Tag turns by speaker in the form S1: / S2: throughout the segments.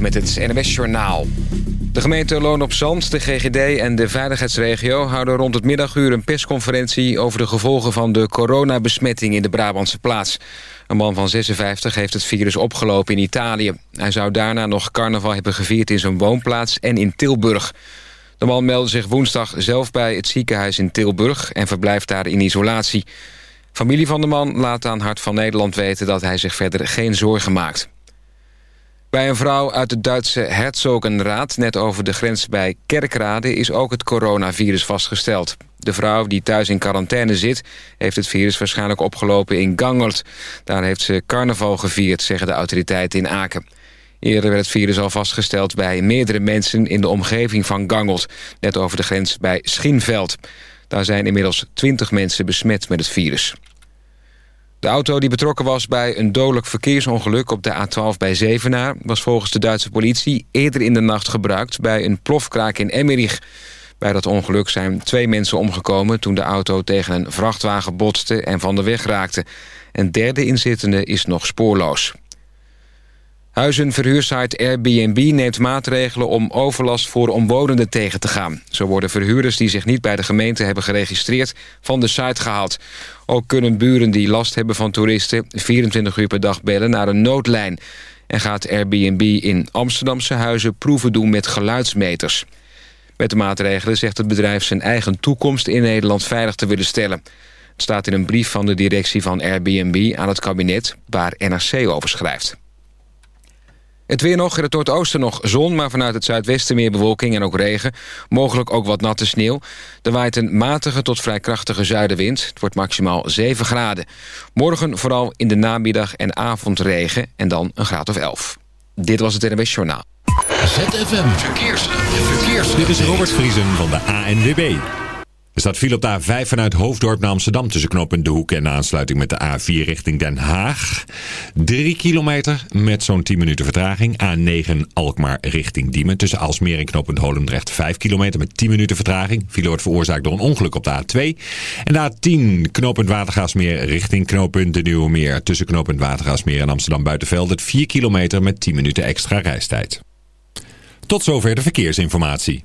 S1: Met het NWS Journaal. De gemeente Loon op Zand, de GGD en de veiligheidsregio... houden rond het middaguur een persconferentie... over de gevolgen van de coronabesmetting in de Brabantse plaats. Een man van 56 heeft het virus opgelopen in Italië. Hij zou daarna nog carnaval hebben gevierd in zijn woonplaats en in Tilburg. De man meldde zich woensdag zelf bij het ziekenhuis in Tilburg... en verblijft daar in isolatie. Familie van de man laat aan Hart van Nederland weten... dat hij zich verder geen zorgen maakt. Bij een vrouw uit het Duitse Herzogenraad... net over de grens bij Kerkrade... is ook het coronavirus vastgesteld. De vrouw die thuis in quarantaine zit... heeft het virus waarschijnlijk opgelopen in Gangelt. Daar heeft ze carnaval gevierd, zeggen de autoriteiten in Aken. Eerder werd het virus al vastgesteld bij meerdere mensen... in de omgeving van Gangelt, net over de grens bij Schinveld. Daar zijn inmiddels 20 mensen besmet met het virus. De auto die betrokken was bij een dodelijk verkeersongeluk op de A12 bij Zevenaar... was volgens de Duitse politie eerder in de nacht gebruikt bij een plofkraak in Emmerich. Bij dat ongeluk zijn twee mensen omgekomen toen de auto tegen een vrachtwagen botste en van de weg raakte. Een derde inzittende is nog spoorloos. Huizenverhuursite Airbnb neemt maatregelen om overlast voor omwonenden tegen te gaan. Zo worden verhuurders die zich niet bij de gemeente hebben geregistreerd van de site gehaald. Ook kunnen buren die last hebben van toeristen 24 uur per dag bellen naar een noodlijn. En gaat Airbnb in Amsterdamse huizen proeven doen met geluidsmeters. Met de maatregelen zegt het bedrijf zijn eigen toekomst in Nederland veilig te willen stellen. Het staat in een brief van de directie van Airbnb aan het kabinet waar NRC over schrijft. Het weer nog, in het noordoosten nog zon... maar vanuit het zuidwesten meer bewolking en ook regen. Mogelijk ook wat natte sneeuw. Er waait een matige tot vrij krachtige zuidenwind. Het wordt maximaal 7 graden. Morgen vooral in de namiddag en avond regen... en dan een graad of 11. Dit was het NWS Journaal.
S2: ZFM Verkeers. Verkeers.
S3: Dit is Robert Vriesen van de ANWB. Er staat file op de A5 vanuit Hoofddorp naar Amsterdam tussen knooppunt De Hoek en de aansluiting met de A4 richting Den Haag. 3 kilometer met zo'n 10 minuten vertraging. A9 Alkmaar richting Diemen tussen Alsmeer en knooppunt Holendrecht 5 kilometer met 10 minuten vertraging. File wordt veroorzaakt door een ongeluk op de A2. En de A10 knooppunt Watergaasmeer richting knooppunt De Nieuwe Meer tussen knooppunt Watergaasmeer en Amsterdam Buitenveld 4 kilometer met 10 minuten extra reistijd. Tot zover de verkeersinformatie.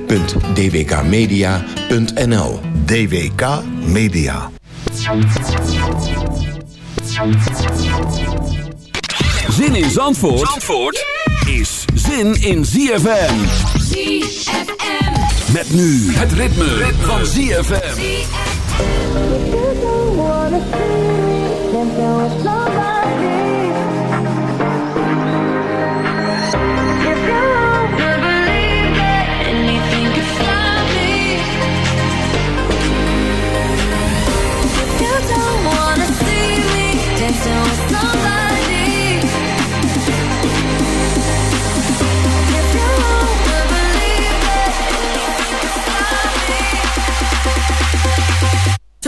S4: www.dwkmedia.nl
S2: DWK Media.
S5: Zin in Zandvoort, Zandvoort is zin in ZFM.
S6: ZFM.
S5: Met nu het ritme, van ZFM.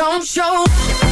S6: Don't show.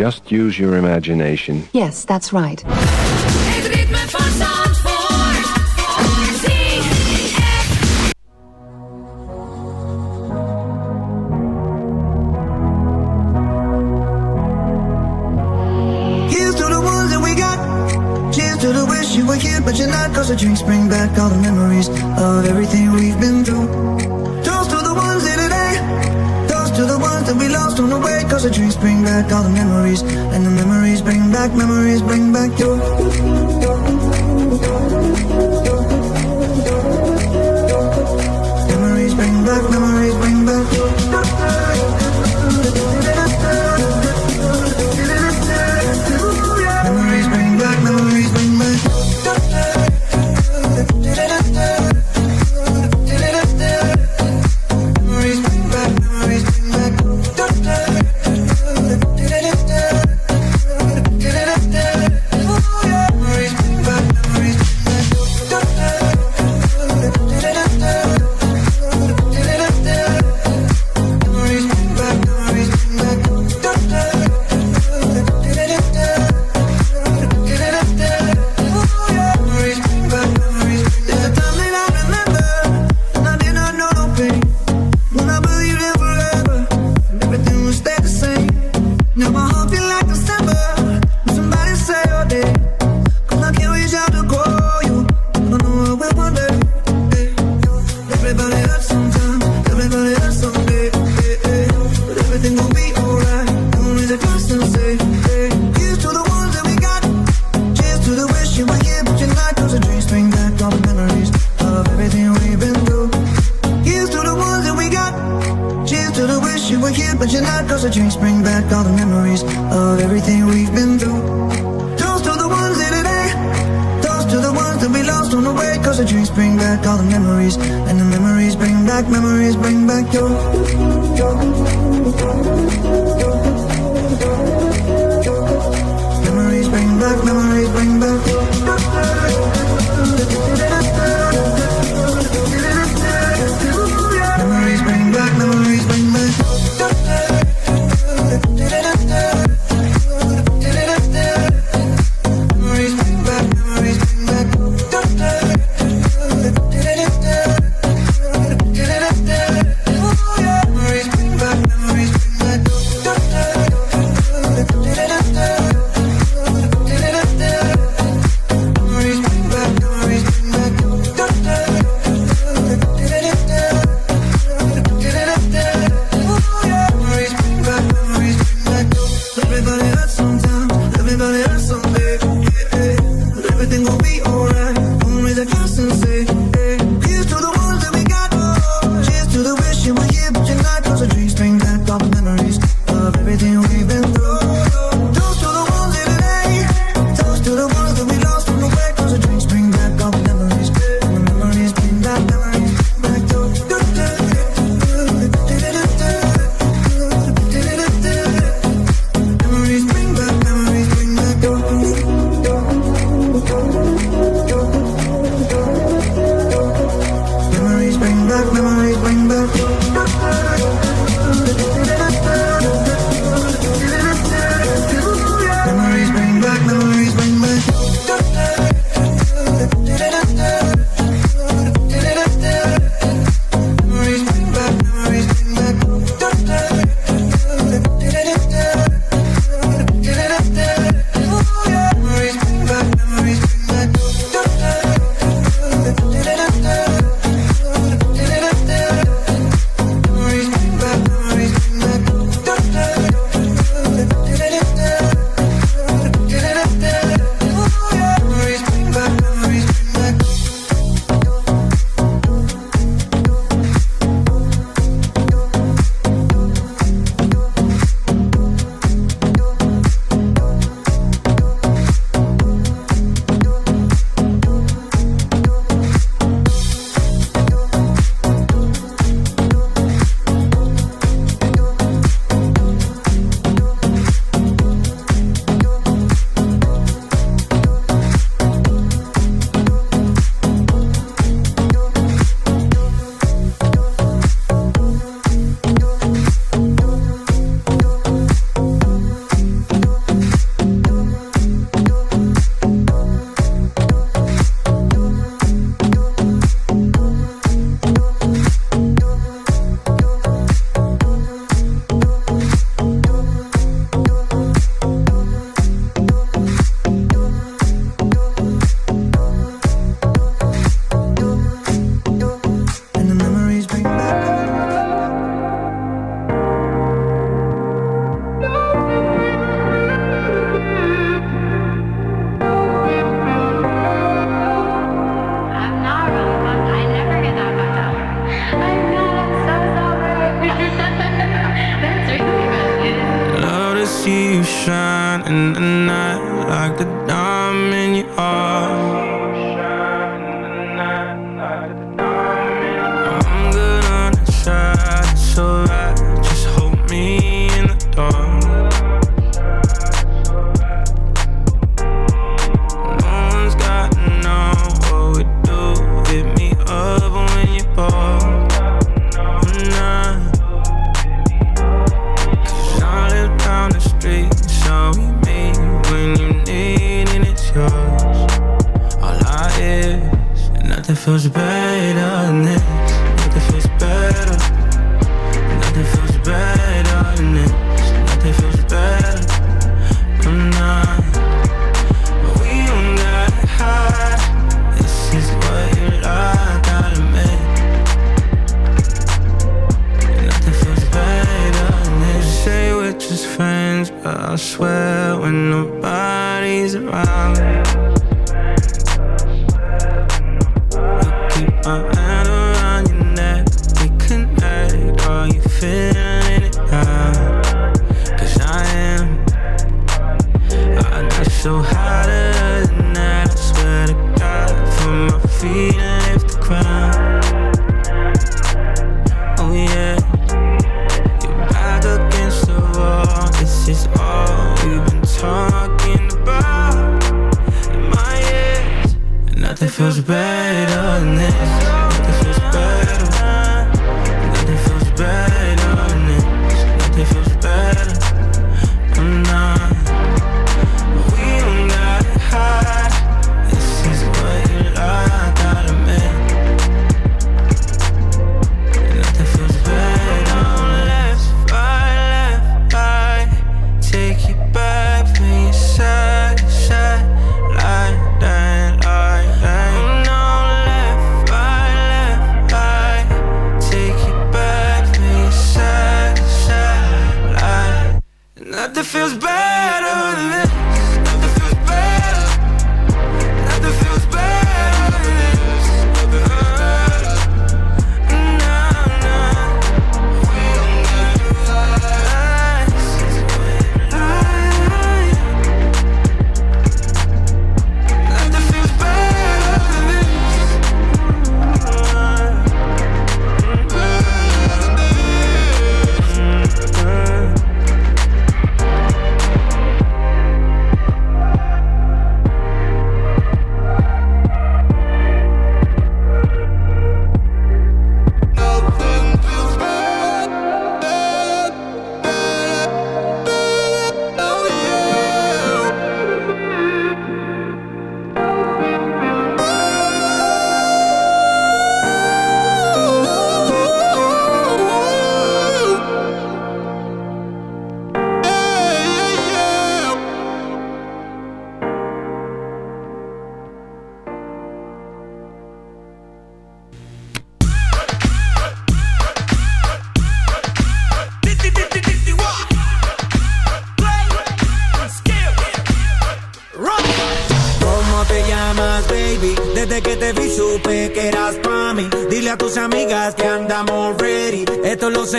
S7: Just use your imagination.
S8: Yes, that's right.
S9: Here's to the ones that we got. Cheers to the wish you were here, but you're not. Cause the drinks bring back all the memories.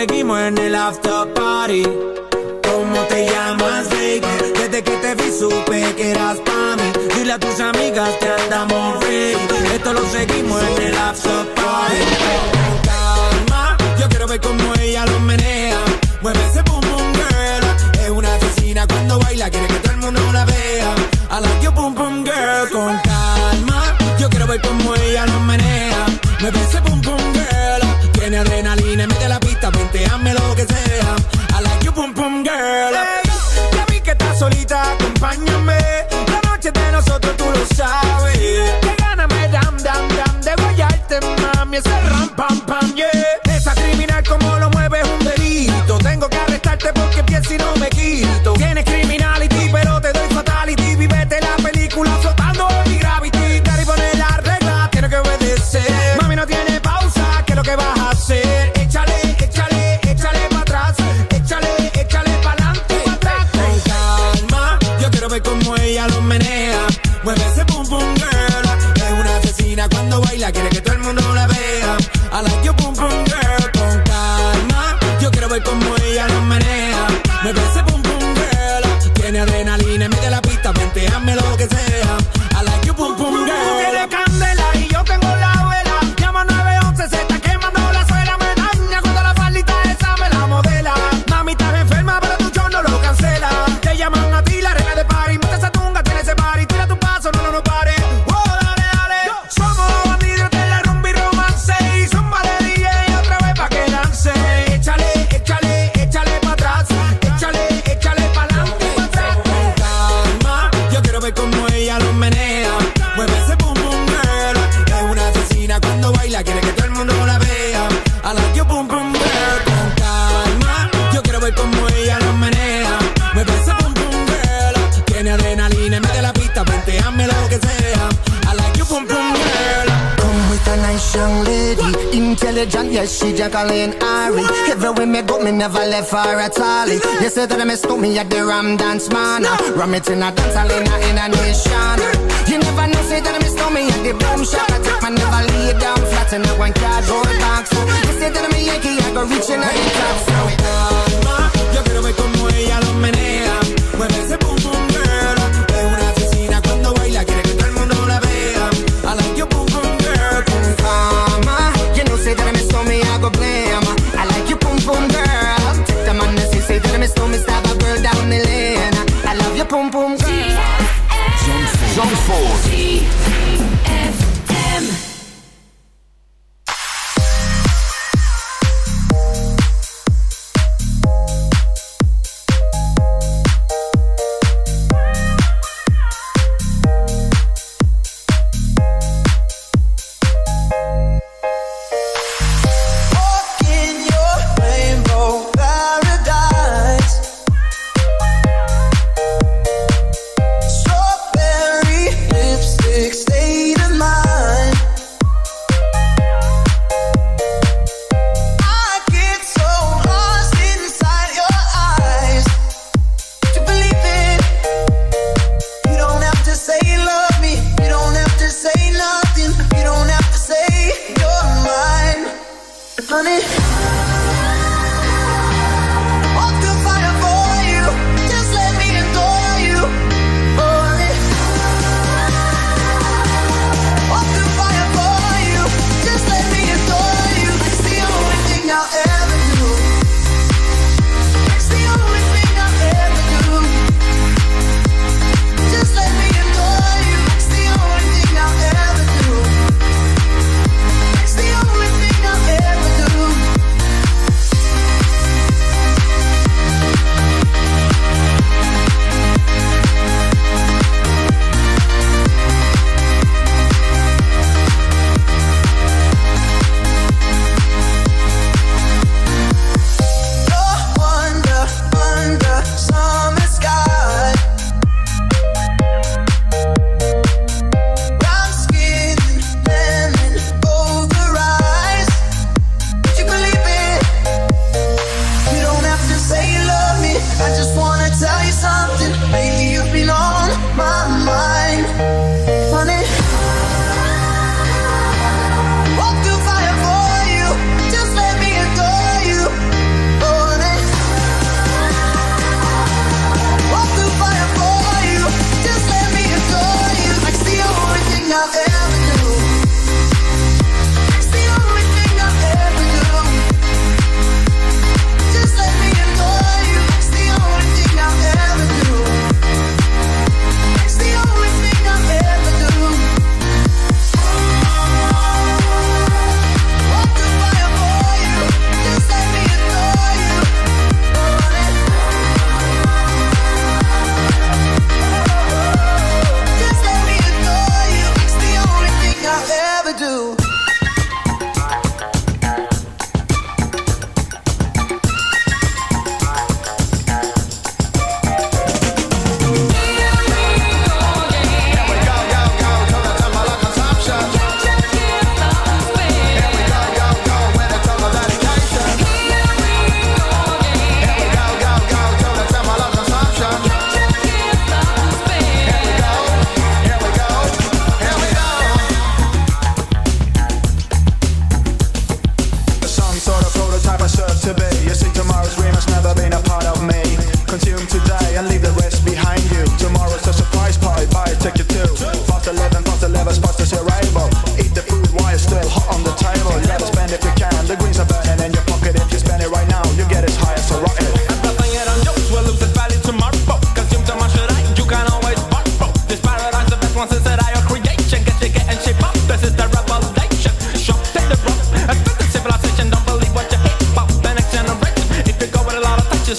S10: seguimos en quiere que todo el mundo la vea. A la yo pum pum girl con calma. Yo quiero ver como ella lo menea.
S11: Me parece she Jacqueline Ari. Everywhere me go, me never left her at all. You say that I miss me at the Ram Dance Man. Ram it in a dance hall in a, in a nation. You never know, say that I miss me at the boom shop. I take my never lay down flat in a one cardboard box. You say that I'm a Yankee, I go reaching out the top. So,
S10: como ella lo menea, mueve ese
S9: boom. Four.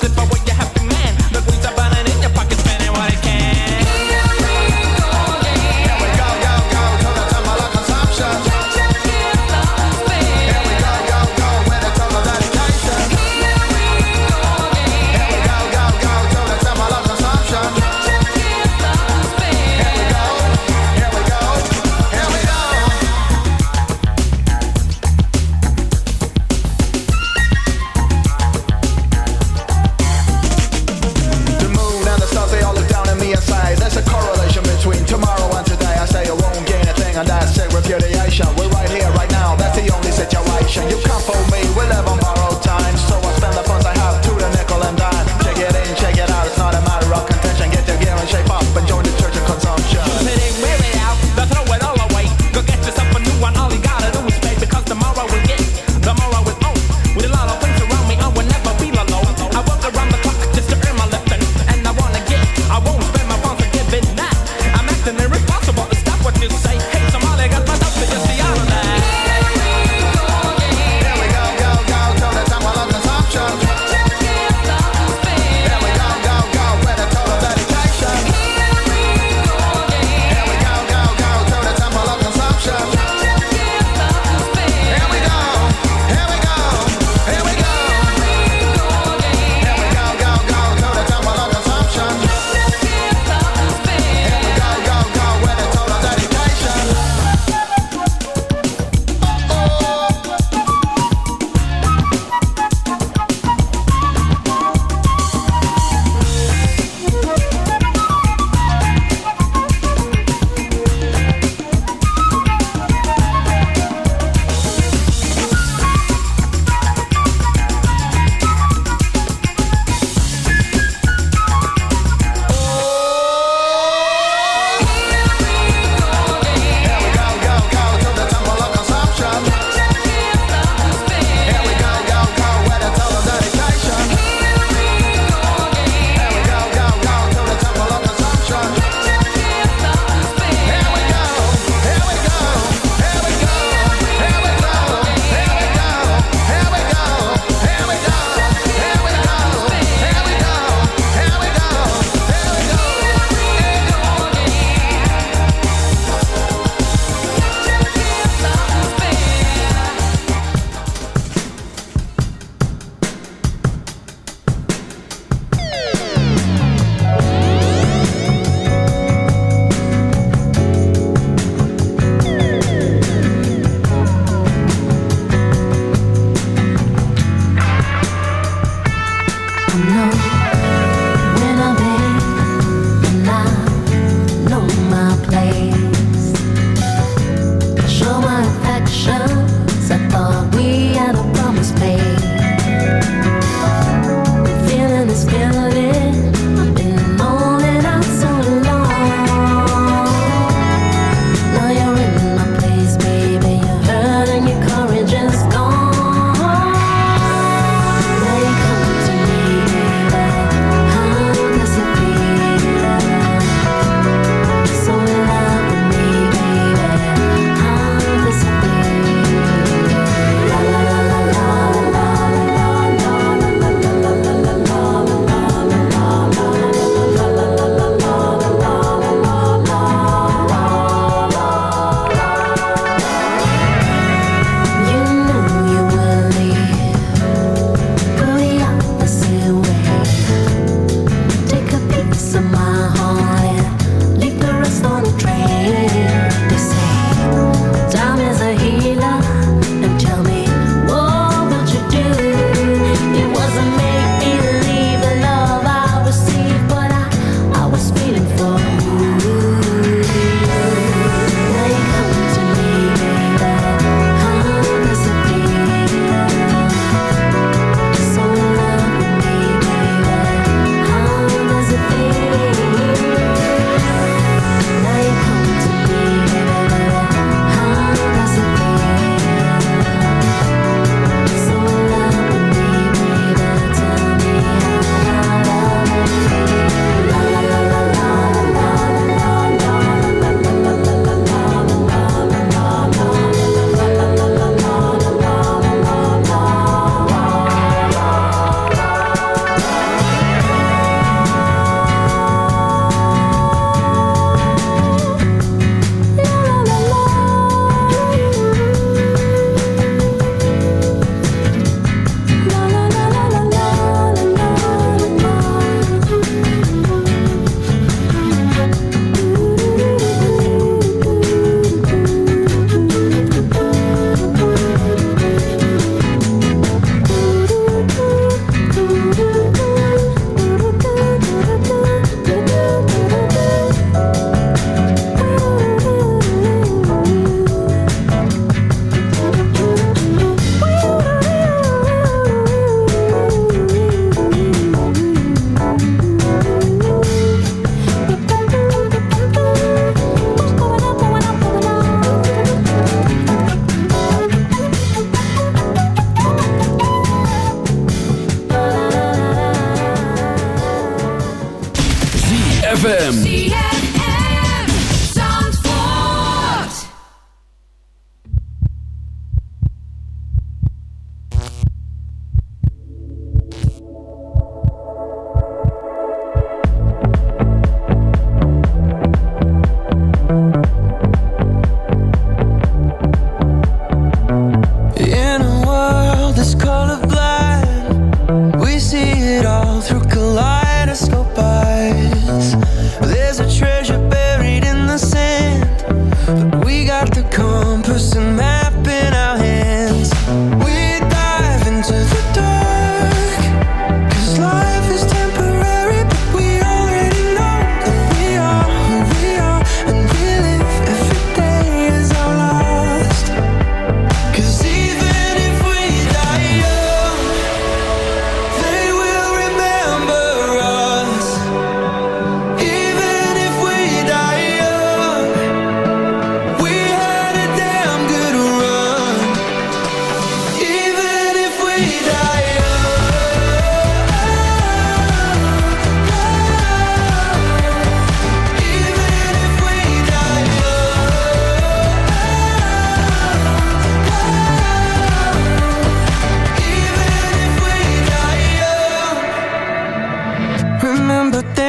S9: slip away, you
S8: have to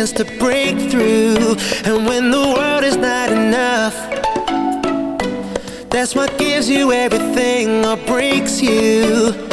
S12: chance to break through. And when the world is not enough That's what gives you everything or breaks you.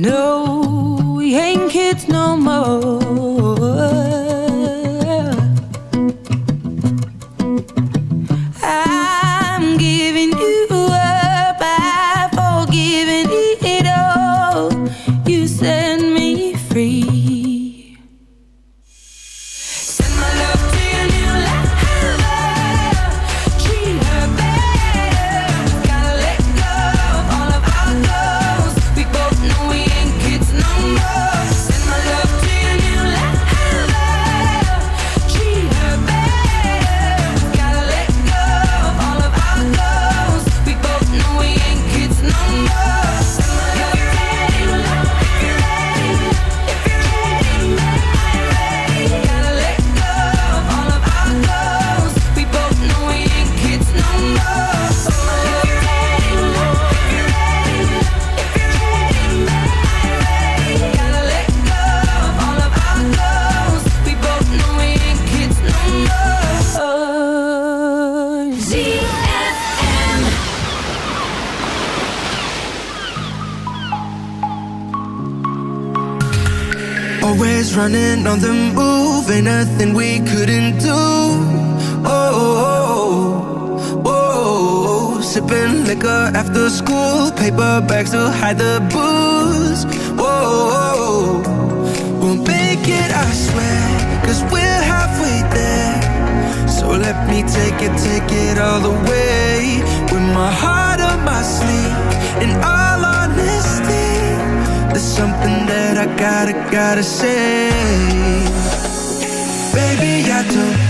S13: No, we ain't kids no more.
S12: I do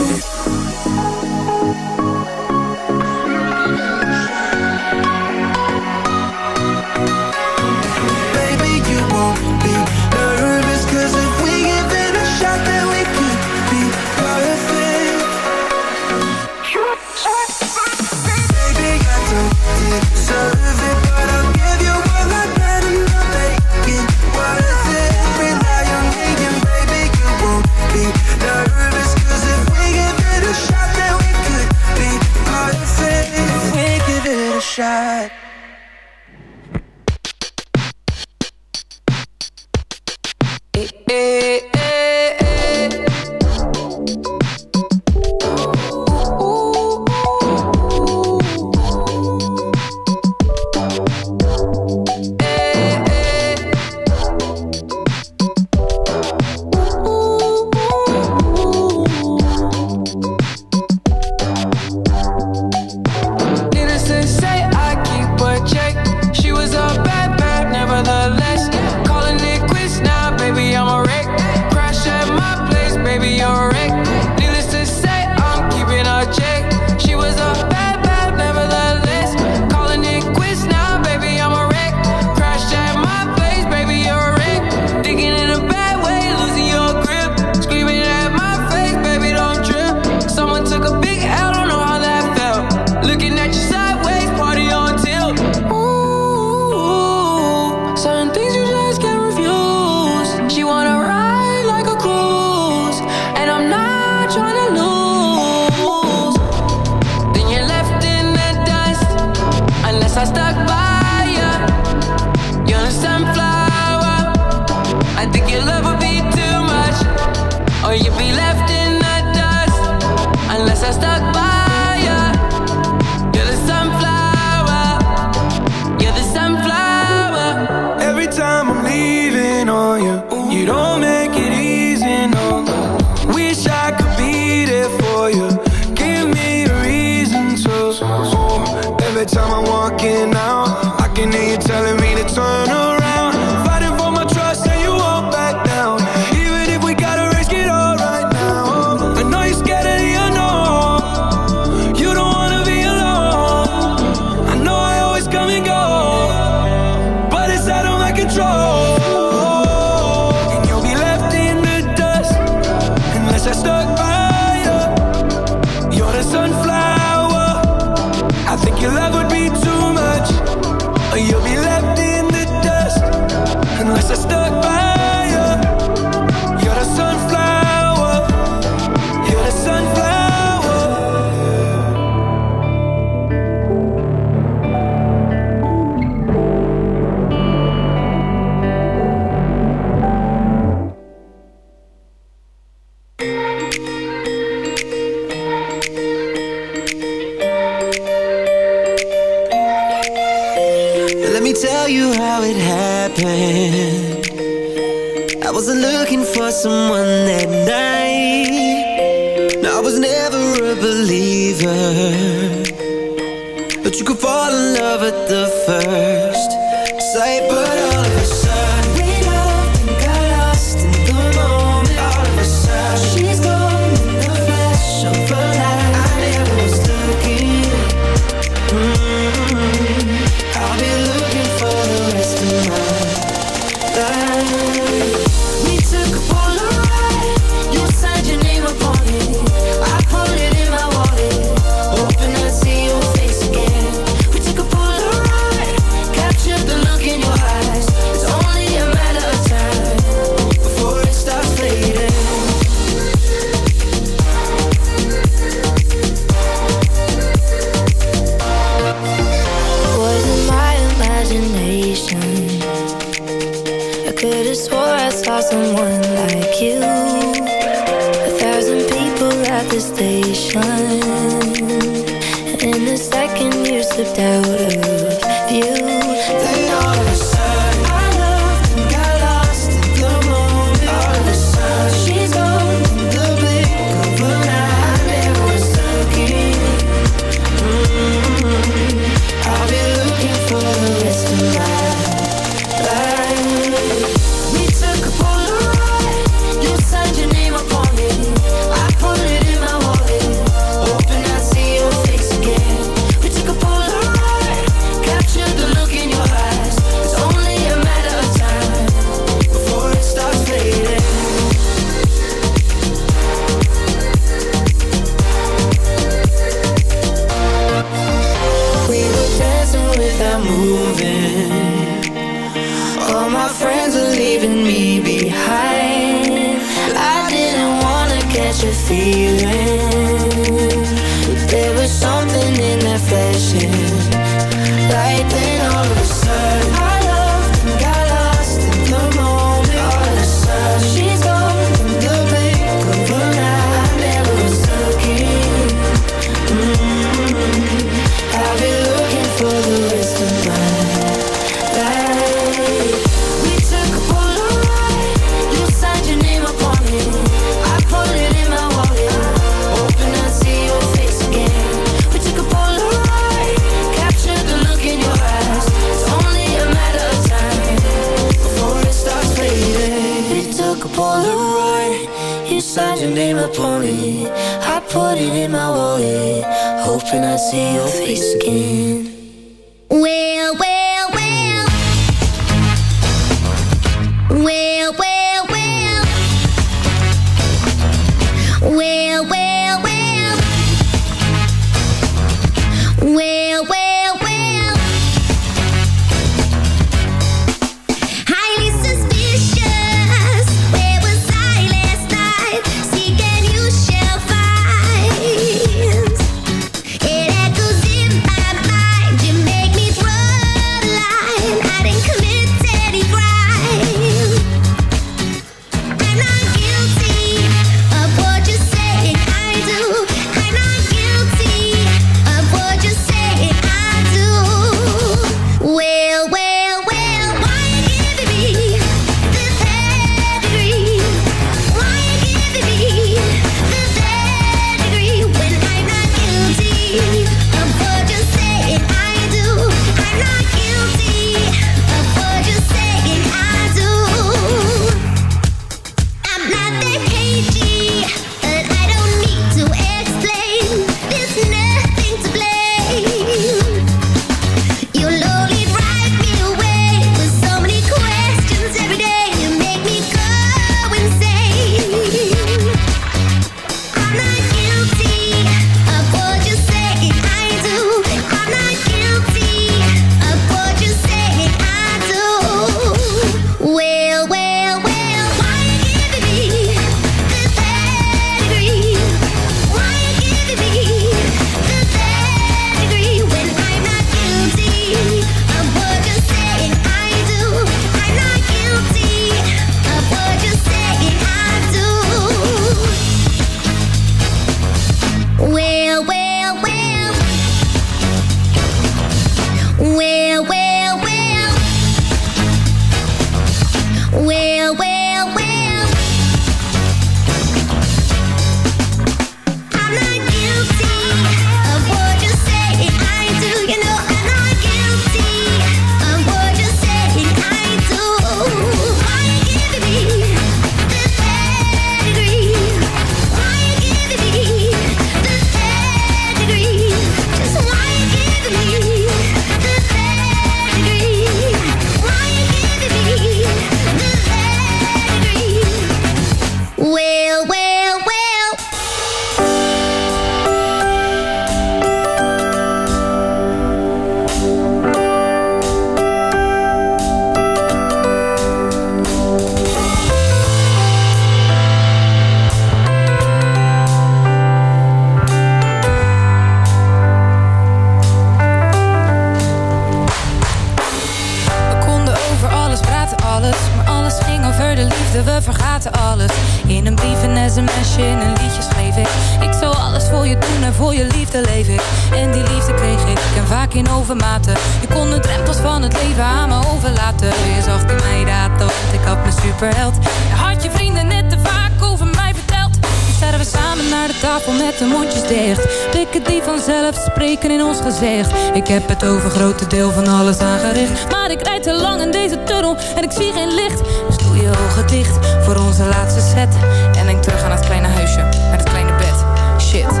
S13: Je kon de drempels van het leven aan me overlaten. Je zag in mij daten, want ik had mijn superheld. Je had je vrienden net te vaak over mij verteld. Nu staan we samen naar de tafel met de mondjes dicht. Blikken die vanzelf spreken in ons gezicht. Ik heb het over grote deel van alles aangericht. Maar ik rijd te lang in deze tunnel en ik zie geen licht. Dus doe je ogen dicht voor onze laatste set. En denk terug aan het kleine huisje, naar het kleine bed. Shit,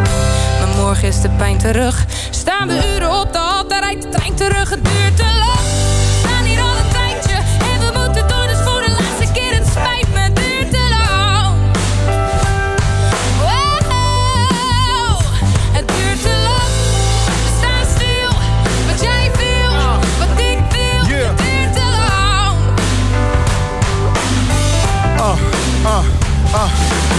S13: morgen is de pijn terug. Staan we uren op de hal, daar rijdt de trein terug. Het duurt te lang. We staan hier al een tijdje en we moeten door, dus voor de laatste keer. Het spijt me, het duurt te lang. Wow, het duurt te lang. We staan stil, wat jij wil, wat ik wil. Het duurt te lang.
S14: Ah, ah, ah.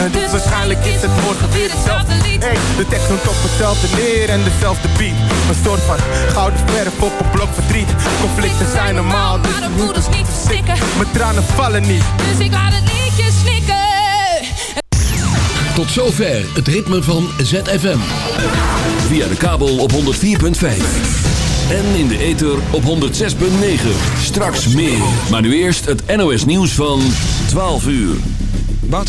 S14: En dus waarschijnlijk is het morgen weer hetzelfde lied. Hey, de tekst noemt op hetzelfde neer en dezelfde beat. Een soort van gouden verf op een blok verdriet. Conflicten zijn normaal, dus
S13: Maar de moeders niet verstikken.
S14: mijn tranen vallen niet.
S13: Dus ik laat het liedje snikken.
S5: Tot zover het ritme van ZFM. Via de kabel op 104.5. En in de ether op 106.9. Straks meer. Maar nu eerst het NOS nieuws van 12 uur.